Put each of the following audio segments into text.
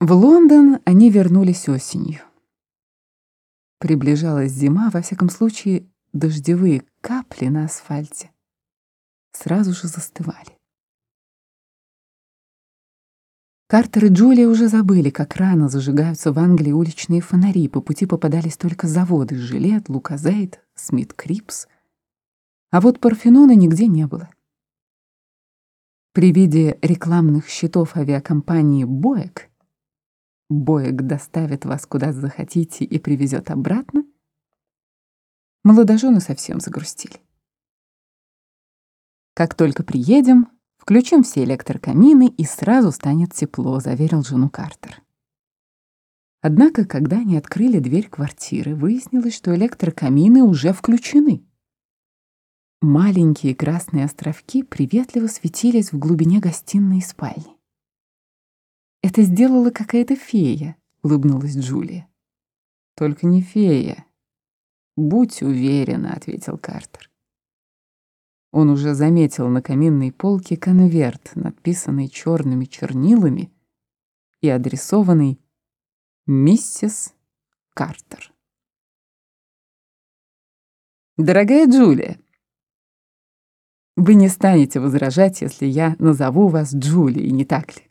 В Лондон они вернулись осенью. Приближалась зима, во всяком случае, дождевые капли на асфальте сразу же застывали. Картер и Джулия уже забыли, как рано зажигаются в Англии уличные фонари. По пути попадались только заводы «Жилет», «Луказейт», «Смит Крипс». А вот Парфенона нигде не было. При виде рекламных счетов авиакомпании «Боек» Боек доставит вас куда захотите и привезет обратно, молодожены совсем загрустили. Как только приедем, включим все электрокамины и сразу станет тепло, заверил жену Картер. Однако, когда они открыли дверь квартиры, выяснилось, что электрокамины уже включены. Маленькие красные островки приветливо светились в глубине гостиной и спальни. «Это сделала какая-то фея», — улыбнулась Джулия. «Только не фея». «Будь уверена», — ответил Картер. Он уже заметил на каминной полке конверт, надписанный черными чернилами и адресованный «Миссис Картер». «Дорогая Джулия, вы не станете возражать, если я назову вас Джулией, не так ли?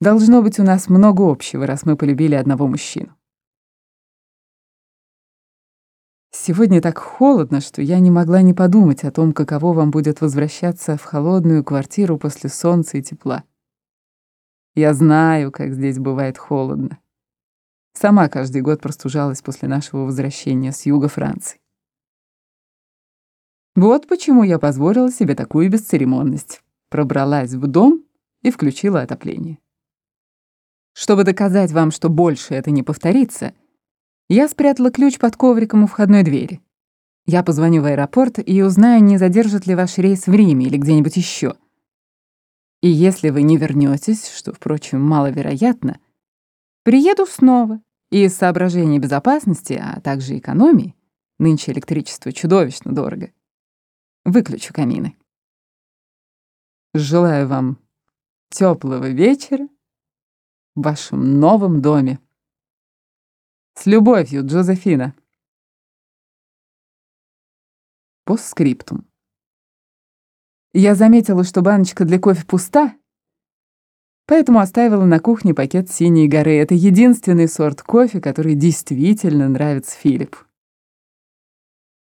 Должно быть у нас много общего, раз мы полюбили одного мужчину. Сегодня так холодно, что я не могла не подумать о том, каково вам будет возвращаться в холодную квартиру после солнца и тепла. Я знаю, как здесь бывает холодно. Сама каждый год простужалась после нашего возвращения с юга Франции. Вот почему я позволила себе такую бесцеремонность. Пробралась в дом и включила отопление. Чтобы доказать вам, что больше это не повторится, я спрятала ключ под ковриком у входной двери. Я позвоню в аэропорт и узнаю, не задержит ли ваш рейс в Риме или где-нибудь еще. И если вы не вернетесь, что, впрочем, маловероятно, приеду снова и из соображений безопасности, а также экономии, нынче электричество чудовищно дорого, выключу камины. Желаю вам теплого вечера в вашем новом доме. С любовью, Джозефина. Постскриптум. Я заметила, что баночка для кофе пуста, поэтому оставила на кухне пакет «Синей горы». Это единственный сорт кофе, который действительно нравится Филиппу.